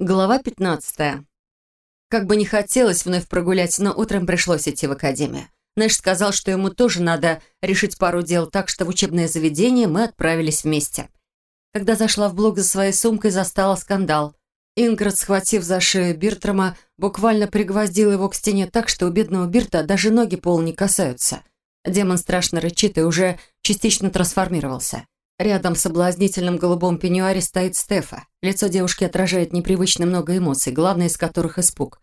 Глава 15. Как бы не хотелось вновь прогулять, но утром пришлось идти в академию. Нэш сказал, что ему тоже надо решить пару дел, так что в учебное заведение мы отправились вместе. Когда зашла в блок за своей сумкой, застала скандал. Ингрид, схватив за шею Биртрама, буквально пригвоздила его к стене так, что у бедного Бирта даже ноги пола не касаются. Демон страшно рычит и уже частично трансформировался. Рядом в соблазнительном голубом пеньюаре стоит Стефа. Лицо девушки отражает непривычно много эмоций, главное из которых испуг.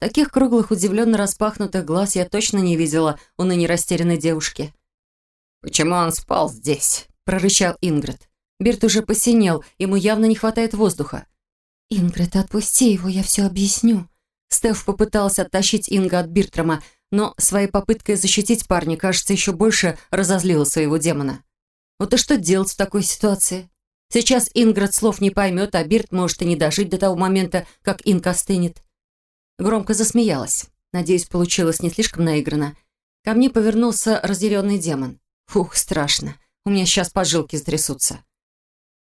Таких круглых, удивленно распахнутых глаз я точно не видела у ныне растерянной девушки. «Почему он спал здесь?» – прорычал Ингрид. Бирт уже посинел, ему явно не хватает воздуха. «Ингрид, отпусти его, я все объясню». Стеф попытался оттащить Инга от Биртрама, но своей попыткой защитить парня, кажется, еще больше разозлила своего демона. Вот и что делать в такой ситуации? Сейчас Инград слов не поймет, а Бирт может и не дожить до того момента, как Инг остынет. Громко засмеялась. Надеюсь, получилось не слишком наигранно. Ко мне повернулся разъяренный демон. Фух, страшно. У меня сейчас поджилки стрясутся.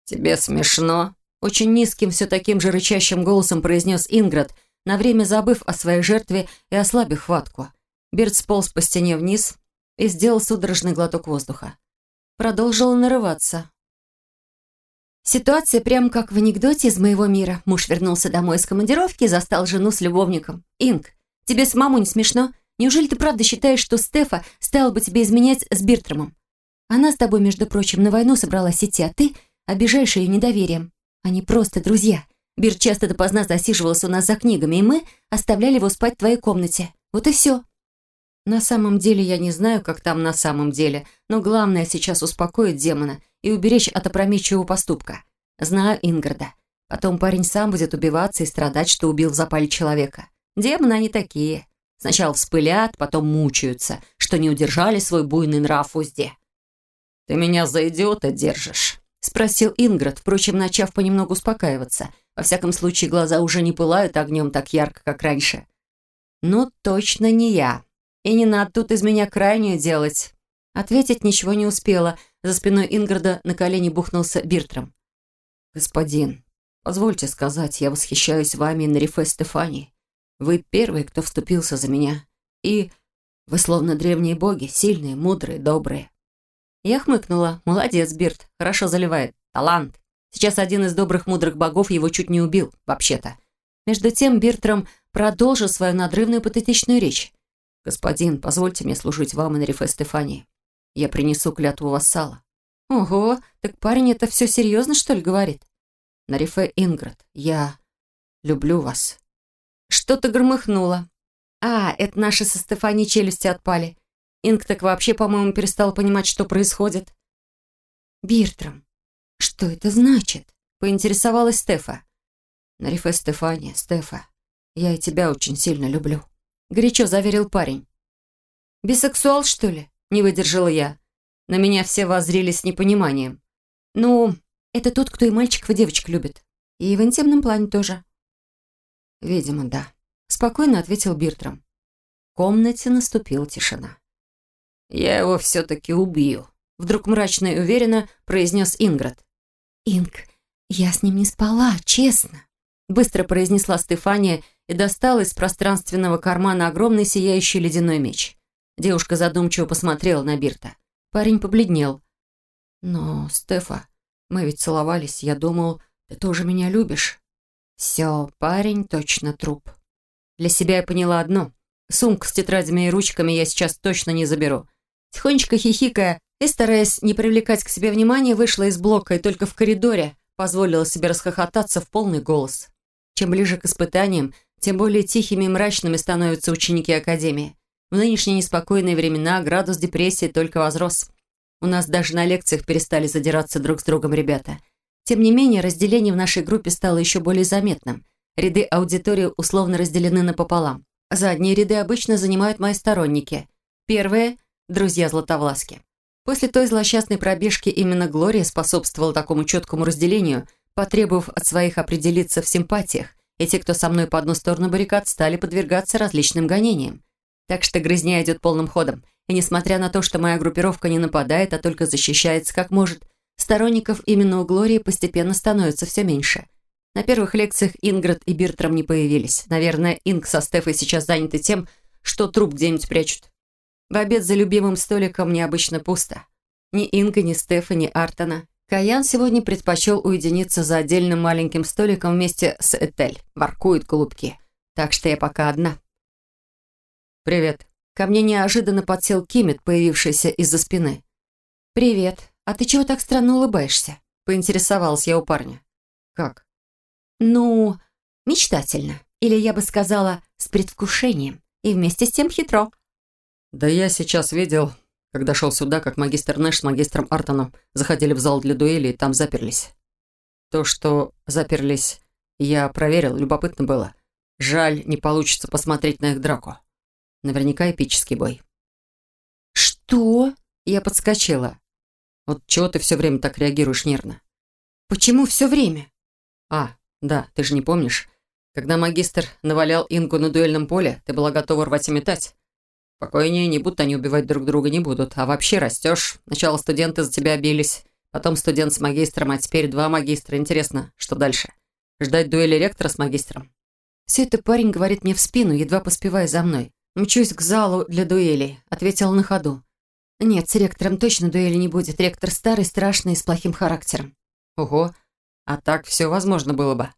«Тебе смешно?» Очень низким, все таким же рычащим голосом произнес Инград, на время забыв о своей жертве и ослабив хватку. Бирт сполз по стене вниз и сделал судорожный глоток воздуха продолжила нарываться. Ситуация прям как в анекдоте из моего мира. Муж вернулся домой из командировки и застал жену с любовником. «Инг, тебе самому не смешно? Неужели ты правда считаешь, что Стефа стала бы тебе изменять с Биртрамом? Она с тобой, между прочим, на войну собралась идти, а ты обижаешь ее недоверием. Они просто друзья. Бирт часто допоздна засиживался у нас за книгами, и мы оставляли его спать в твоей комнате. Вот и все. На самом деле я не знаю, как там на самом деле, но главное сейчас успокоить демона и уберечь от опрометчивого поступка. Знаю Инграда. Потом парень сам будет убиваться и страдать, что убил в запале человека. Демоны они такие. Сначала вспылят, потом мучаются, что не удержали свой буйный нрав в узде. «Ты меня за идиота держишь?» — спросил Инград, впрочем, начав понемногу успокаиваться. Во всяком случае, глаза уже не пылают огнем так ярко, как раньше. «Ну, точно не я», и не надо тут из меня крайнюю делать». Ответить ничего не успела. За спиной Инграда на колени бухнулся Биртром. «Господин, позвольте сказать, я восхищаюсь вами Нарифе Стефани. Вы первый, кто вступился за меня. И вы словно древние боги, сильные, мудрые, добрые». Я хмыкнула. «Молодец, Бирт, хорошо заливает. Талант. Сейчас один из добрых, мудрых богов его чуть не убил, вообще-то». Между тем Биртром продолжил свою надрывную патетичную речь. «Господин, позвольте мне служить вам и Нарифе Стефании. Я принесу клятву вассала». «Ого, так парень это все серьезно, что ли, говорит?» «Нарифе Инград, я люблю вас». Что-то громыхнуло. «А, это наши со Стефани челюсти отпали. Инг так вообще, по-моему, перестал понимать, что происходит». «Биртрам, что это значит?» — поинтересовалась Стефа. «Нарифе Стефания, Стефа, я и тебя очень сильно люблю». — горячо заверил парень. «Бисексуал, что ли?» — не выдержала я. На меня все воззрелись с непониманием. «Ну, это тот, кто и мальчиков, и девочек любит. И в интимном плане тоже». «Видимо, да», — спокойно ответил Биртрам. В комнате наступила тишина. «Я его все-таки убью», — вдруг мрачно и уверенно произнес Инград. «Инг, я с ним не спала, честно», — быстро произнесла Стефания и достала из пространственного кармана огромный сияющий ледяной меч. Девушка задумчиво посмотрела на Бирта. Парень побледнел. «Но, Стефа, мы ведь целовались. Я думал, ты тоже меня любишь». «Все, парень точно труп». Для себя я поняла одно. Сумку с тетрадями и ручками я сейчас точно не заберу. Тихонечко хихикая и, стараясь не привлекать к себе внимания, вышла из блока и только в коридоре позволила себе расхохотаться в полный голос. Чем ближе к испытаниям, тем более тихими и мрачными становятся ученики Академии. В нынешние неспокойные времена градус депрессии только возрос. У нас даже на лекциях перестали задираться друг с другом ребята. Тем не менее, разделение в нашей группе стало еще более заметным. Ряды аудитории условно разделены напополам. Задние ряды обычно занимают мои сторонники. Первые – друзья Златовласки. После той злосчастной пробежки именно Глория способствовала такому четкому разделению, потребовав от своих определиться в симпатиях – и те, кто со мной по одну сторону баррикад, стали подвергаться различным гонениям. Так что грызня идет полным ходом. И несмотря на то, что моя группировка не нападает, а только защищается как может, сторонников именно у Глории постепенно становится все меньше. На первых лекциях Ингрид и Биртром не появились. Наверное, Инг со Стефой сейчас заняты тем, что труп где-нибудь прячут. В обед за любимым столиком необычно пусто. Ни Инга, ни Стефа, ни Артона. Каян сегодня предпочел уединиться за отдельным маленьким столиком вместе с Этель. Воркуют голубки. Так что я пока одна. «Привет». Ко мне неожиданно подсел Кимет, появившийся из-за спины. «Привет. А ты чего так странно улыбаешься?» Поинтересовалась я у парня. «Как?» «Ну, мечтательно. Или я бы сказала, с предвкушением. И вместе с тем хитро». «Да я сейчас видел, когда шел сюда, как магистр Нэш с магистром Артоном заходили в зал для дуэли и там заперлись. То, что заперлись, я проверил, любопытно было. Жаль, не получится посмотреть на их драку. Наверняка эпический бой». «Что?» Я подскочила. «Вот чего ты все время так реагируешь нервно?» «Почему все время?» «А, да, ты же не помнишь. Когда магистр навалял Ингу на дуэльном поле, ты была готова рвать и метать. Спокойнее, не будут они убивать друг друга, не будут. А вообще растешь. Сначала студенты за тебя бились, потом студент с магистром, а теперь два магистра. Интересно, что дальше? Ждать дуэли ректора с магистром? Все это парень говорит мне в спину, едва поспевая за мной. «Мчусь к залу для дуэлей», — ответил на ходу. «Нет, с ректором точно дуэли не будет. Ректор старый, страшный и с плохим характером». «Ого, а так все возможно было бы.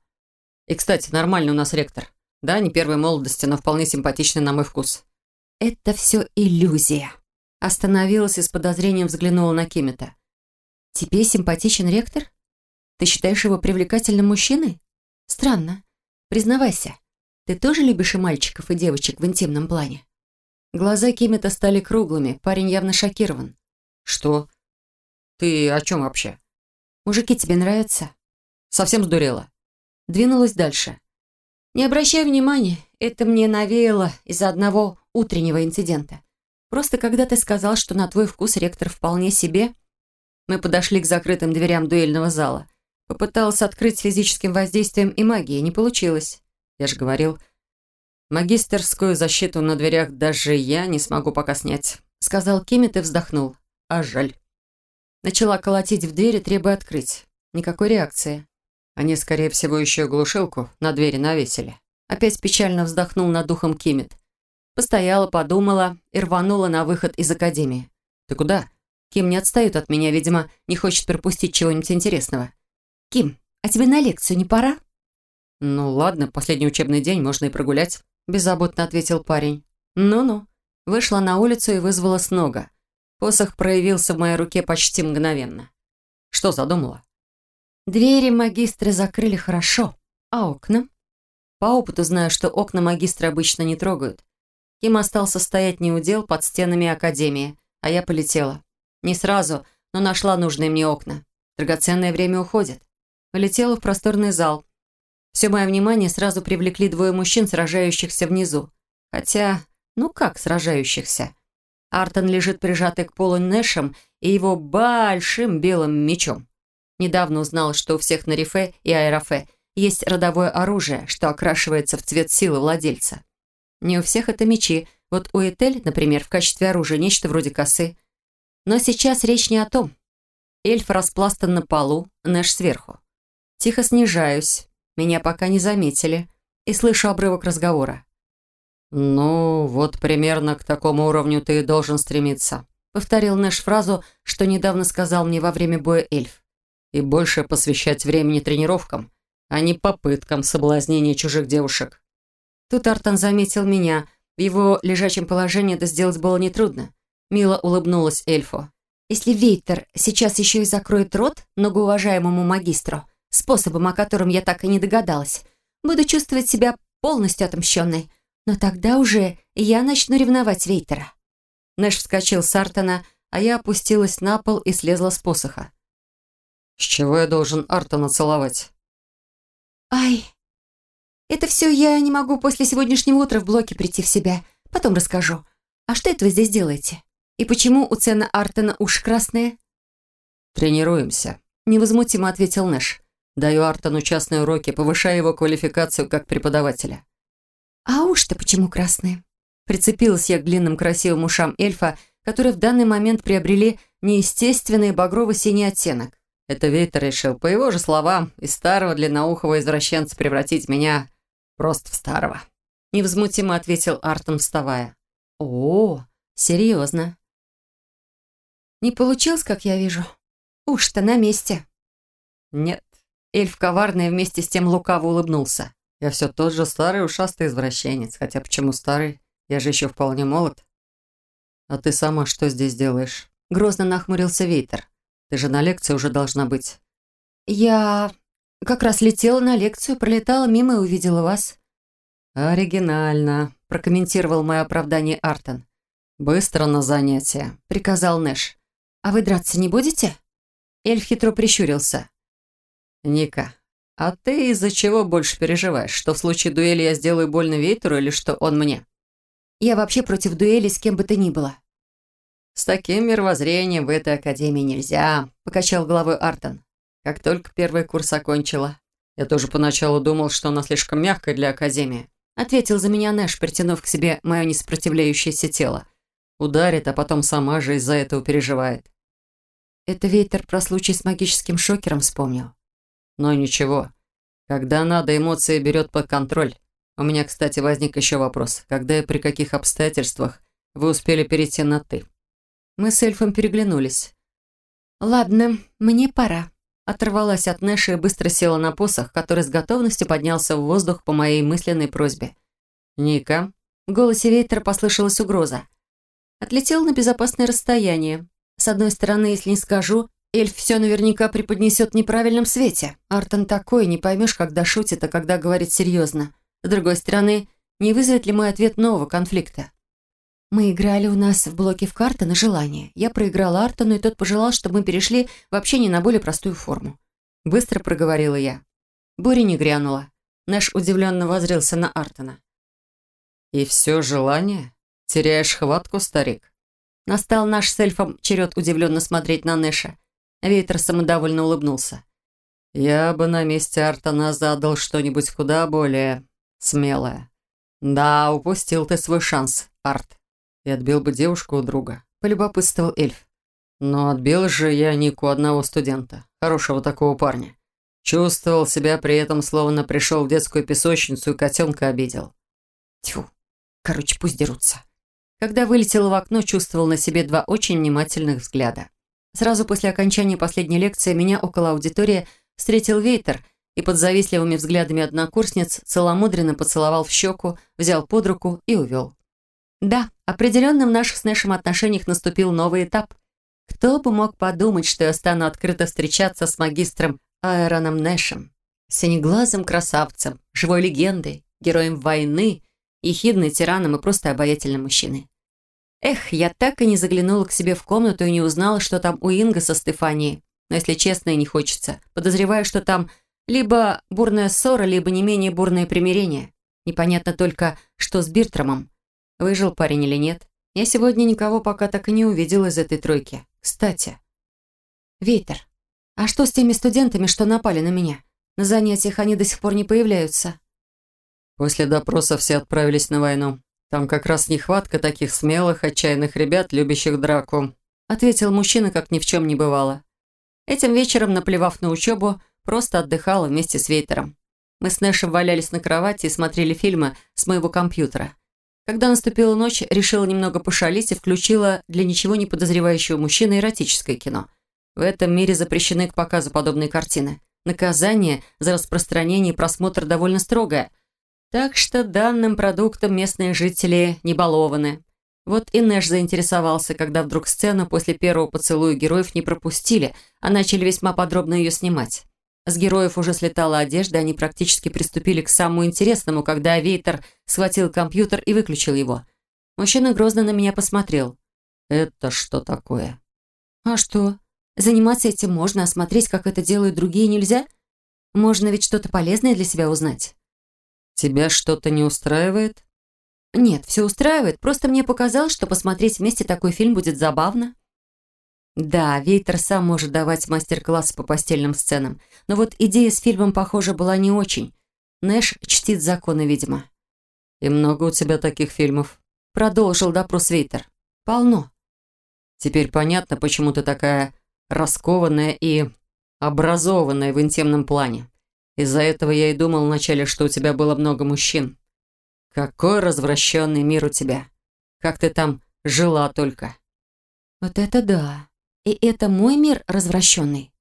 И, кстати, нормальный у нас ректор. Да, не первой молодости, но вполне симпатичный на мой вкус». «Это все иллюзия». Остановилась и с подозрением взглянула на Кимета. «Тебе симпатичен ректор? Ты считаешь его привлекательным мужчиной? Странно. Признавайся, ты тоже любишь и мальчиков, и девочек в интимном плане?» Глаза Кимета стали круглыми, парень явно шокирован. «Что? Ты о чем вообще?» «Мужики тебе нравятся?» «Совсем сдурела?» Двинулась дальше. «Не обращай внимания, это мне навеяло из-за одного утреннего инцидента. Просто когда ты сказал, что на твой вкус ректор вполне себе...» Мы подошли к закрытым дверям дуэльного зала. Попыталась открыть физическим воздействием и магией, не получилось. Я же говорил, магистерскую защиту на дверях даже я не смогу пока снять», сказал Кимит и вздохнул. «А жаль». Начала колотить в двери, требуя открыть. Никакой реакции. Они, скорее всего, еще глушилку на двери навесили. Опять печально вздохнул над духом Кимит. Постояла, подумала и рванула на выход из академии. «Ты куда?» Ким не отстает от меня, видимо, не хочет пропустить чего-нибудь интересного. «Ким, а тебе на лекцию не пора?» «Ну ладно, последний учебный день, можно и прогулять», – беззаботно ответил парень. «Ну-ну». Вышла на улицу и вызвала с нога. Посох проявился в моей руке почти мгновенно. «Что задумала?» Двери магистры закрыли хорошо, а окна? По опыту знаю, что окна магистры обычно не трогают. Ким остался стоять неудел под стенами академии, а я полетела. Не сразу, но нашла нужные мне окна. Драгоценное время уходит. Полетела в просторный зал, все мое внимание сразу привлекли двое мужчин, сражающихся внизу. Хотя, ну как сражающихся? Артон лежит прижатый к полу Нэшем и его большим белым мечом. Недавно узнал, что у всех на Рифе и Аэрофе есть родовое оружие, что окрашивается в цвет силы владельца. Не у всех это мечи. Вот у Этель, например, в качестве оружия нечто вроде косы. Но сейчас речь не о том. Эльф распластан на полу, Нэш сверху. Тихо снижаюсь. Меня пока не заметили. И слышу обрывок разговора. «Ну, вот примерно к такому уровню ты и должен стремиться», повторил Нэш фразу, что недавно сказал мне во время боя эльф. «И больше посвящать времени тренировкам, а не попыткам соблазнения чужих девушек». Тут Артан заметил меня. В его лежачем положении это сделать было нетрудно. Мило улыбнулась эльфу. «Если Вейтер сейчас еще и закроет рот многоуважаемому магистру, способом, о котором я так и не догадалась. Буду чувствовать себя полностью отомщенной. Но тогда уже я начну ревновать Вейтера. Нэш вскочил с Артона, а я опустилась на пол и слезла с посоха. «С чего я должен Артона целовать?» «Ай, это все я не могу после сегодняшнего утра в блоке прийти в себя. Потом расскажу. А что это вы здесь делаете? И почему у цена Артона уж красная?» «Тренируемся», — невозмутимо ответил Нэш. Даю Артону частные уроки, повышая его квалификацию как преподавателя. А уж-то почему красные? Прицепилась я к длинным красивым ушам эльфа, которые в данный момент приобрели неестественный багрово-синий оттенок. Это Вейтер решил, по его же словам, из старого длинноухого извращенца превратить меня просто в старого. Невозмутимо ответил Артон, вставая. О, серьезно. Не получилось, как я вижу. Уж-то на месте. Нет. Эльф коварный вместе с тем лукаво улыбнулся. Я все тот же старый ушастый извращенец. Хотя почему старый? Я же еще вполне молод. А ты сама что здесь делаешь? Грозно нахмурился Вейтер. Ты же на лекции уже должна быть. Я как раз летела на лекцию, пролетала мимо и увидела вас. Оригинально, прокомментировал мое оправдание Артон. «Быстро на занятия», — приказал Нэш. «А вы драться не будете?» Эльф хитро прищурился. «Ника, а ты из-за чего больше переживаешь? Что в случае дуэли я сделаю больно Вейтеру или что он мне?» «Я вообще против дуэли с кем бы то ни было». «С таким мировоззрением в этой академии нельзя», — покачал головой Артон. «Как только первый курс окончила, я тоже поначалу думал, что она слишком мягкая для академии», — ответил за меня Нэш, притянув к себе мое несопротивляющееся тело. Ударит, а потом сама же из-за этого переживает. Это Вейтер про случай с магическим шокером вспомнил. Но ничего. Когда надо, эмоции берет под контроль. У меня, кстати, возник еще вопрос. Когда и при каких обстоятельствах вы успели перейти на «ты»? Мы с эльфом переглянулись. «Ладно, мне пора». Оторвалась от Нэша и быстро села на посох, который с готовностью поднялся в воздух по моей мысленной просьбе. «Ника?» В голосе Вейтера послышалась угроза. Отлетел на безопасное расстояние. С одной стороны, если не скажу, эльф все наверняка преподнесет в неправильном свете. Артон такой, не поймешь, когда шутит, а когда говорит серьезно. С другой стороны, не вызовет ли мой ответ нового конфликта? Мы играли у нас в блоке в карты на желание. Я проиграла Артону, и тот пожелал, чтобы мы перешли в общение на более простую форму. Быстро проговорила я. Буря не грянула. Наш удивленно возрился на Артона. «И все желание?» «Теряешь хватку, старик?» Настал наш с эльфом черед удивленно смотреть на Нэша. Вейтер самодовольно улыбнулся. «Я бы на месте Артона задал что-нибудь куда более смелое. Да, упустил ты свой шанс, Арт. И отбил бы девушку у друга», — полюбопытствовал эльф. «Но отбил же я Нику одного студента, хорошего такого парня. Чувствовал себя при этом, словно пришел в детскую песочницу и котенка обидел». Тьфу, короче, пусть дерутся. Когда вылетел в окно, чувствовал на себе два очень внимательных взгляда. Сразу после окончания последней лекции меня около аудитории встретил Вейтер и под завистливыми взглядами однокурсниц целомудренно поцеловал в щеку, взял под руку и увел. Да, определенно в наших с Нэшем отношениях наступил новый этап. Кто бы мог подумать, что я стану открыто встречаться с магистром Аэроном Нэшем, синеглазым красавцем, живой легендой, героем войны ехидный тираном и просто обаятельным мужчиной. Эх, я так и не заглянула к себе в комнату и не узнала, что там у Инга со Стефанией. Но если честно, и не хочется. Подозреваю, что там либо бурная ссора, либо не менее бурное примирение. Непонятно только, что с Биртрамом. Выжил парень или нет. Я сегодня никого пока так и не увидела из этой тройки. Кстати. Ветер. А что с теми студентами, что напали на меня? На занятиях они до сих пор не появляются. После допроса все отправились на войну. Там как раз нехватка таких смелых, отчаянных ребят, любящих драку», ответил мужчина, как ни в чем не бывало. Этим вечером, наплевав на учебу, просто отдыхала вместе с Вейтером. Мы с Нэшем валялись на кровати и смотрели фильмы с моего компьютера. Когда наступила ночь, решила немного пошалить и включила для ничего не подозревающего мужчины эротическое кино. В этом мире запрещены к показу подобные картины. Наказание за распространение и просмотр довольно строгое – так что данным продуктом местные жители не балованы. Вот и Нэш заинтересовался, когда вдруг сцену после первого поцелуя героев не пропустили, а начали весьма подробно ее снимать. С героев уже слетала одежда, они практически приступили к самому интересному, когда Авейтер схватил компьютер и выключил его. Мужчина грозно на меня посмотрел. «Это что такое?» «А что? Заниматься этим можно, а смотреть, как это делают другие, нельзя? Можно ведь что-то полезное для себя узнать». «Тебя что-то не устраивает?» «Нет, все устраивает. Просто мне показалось, что посмотреть вместе такой фильм будет забавно». Да, Вейтер сам может давать мастер-классы по постельным сценам. Но вот идея с фильмом, похоже, была не очень. Нэш чтит законы, видимо. «И много у тебя таких фильмов?» Продолжил допрос Вейтер. «Полно». «Теперь понятно, почему ты такая раскованная и образованная в интимном плане. Из-за этого я и думал вначале, что у тебя было много мужчин. Какой развращенный мир у тебя. Как ты там жила только. Вот это да. И это мой мир развращенный.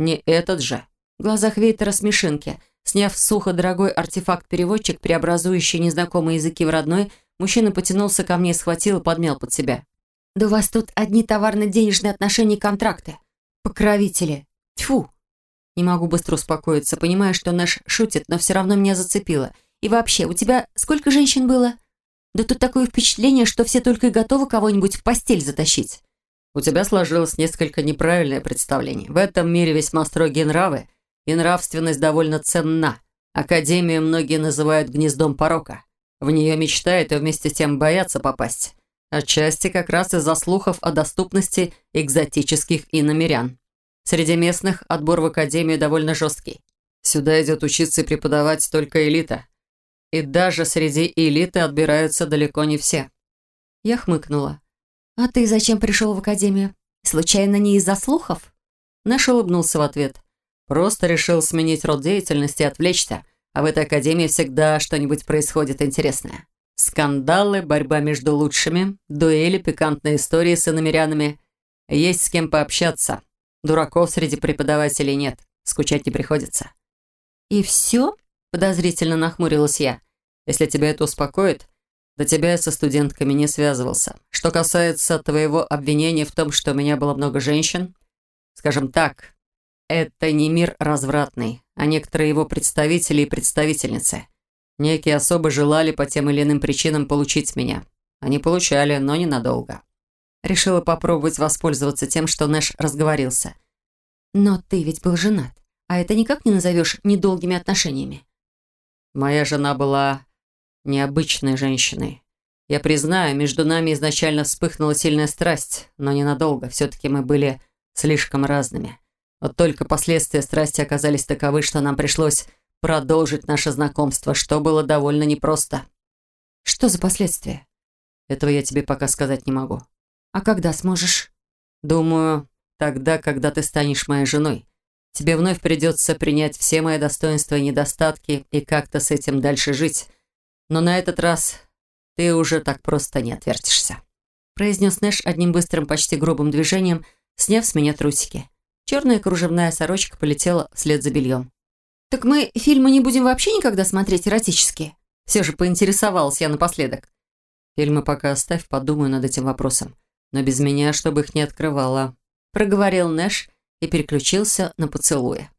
Не этот же. В глазах Вейтера смешинки. Сняв сухо дорогой артефакт-переводчик, преобразующий незнакомые языки в родной, мужчина потянулся ко мне, схватил и подмял под себя. «Да у вас тут одни товарно-денежные отношения и контракты. Покровители. Тьфу!» Не могу быстро успокоиться, понимая, что Нэш шутит, но все равно меня зацепило. «И вообще, у тебя сколько женщин было?» «Да тут такое впечатление, что все только и готовы кого-нибудь в постель затащить». «У тебя сложилось несколько неправильное представление. В этом мире весьма строгие нравы, и нравственность довольно ценна. Академию многие называют гнездом порока. В нее мечтают и вместе с тем боятся попасть. Отчасти как раз из-за слухов о доступности экзотических иномерян. Среди местных отбор в академию довольно жесткий. Сюда идет учиться и преподавать только элита. И даже среди элиты отбираются далеко не все. Я хмыкнула. «А ты зачем пришел в академию? Случайно не из-за слухов?» Наш улыбнулся в ответ. «Просто решил сменить род деятельности и отвлечься, а в этой академии всегда что-нибудь происходит интересное. Скандалы, борьба между лучшими, дуэли, пикантные истории с иномерянами. Есть с кем пообщаться. Дураков среди преподавателей нет. Скучать не приходится. «И все?» – подозрительно нахмурилась я. «Если тебя это успокоит, до тебя я со студентками не связывался. Что касается твоего обвинения в том, что у меня было много женщин, скажем так, это не мир развратный, а некоторые его представители и представительницы. Некие особо желали по тем или иным причинам получить меня. Они получали, но ненадолго. Решила попробовать воспользоваться тем, что Нэш разговорился. «Но ты ведь был женат, а это никак не назовешь недолгими отношениями». «Моя жена была необычной женщиной. Я признаю, между нами изначально вспыхнула сильная страсть, но ненадолго. Все-таки мы были слишком разными. Вот только последствия страсти оказались таковы, что нам пришлось продолжить наше знакомство, что было довольно непросто. Что за последствия? Этого я тебе пока сказать не могу. А когда сможешь? Думаю, тогда, когда ты станешь моей женой. Тебе вновь придется принять все мои достоинства и недостатки и как-то с этим дальше жить. Но на этот раз ты уже так просто не отвертишься. Произнес Нэш одним быстрым, почти грубым движением, сняв с меня трусики. Черная кружевная сорочка полетела вслед за бельем. «Так мы фильмы не будем вообще никогда смотреть эротические?» Все же поинтересовалась я напоследок. «Фильмы пока оставь, подумаю над этим вопросом. Но без меня, чтобы их не открывала», проговорил Нэш и переключился на поцелуя.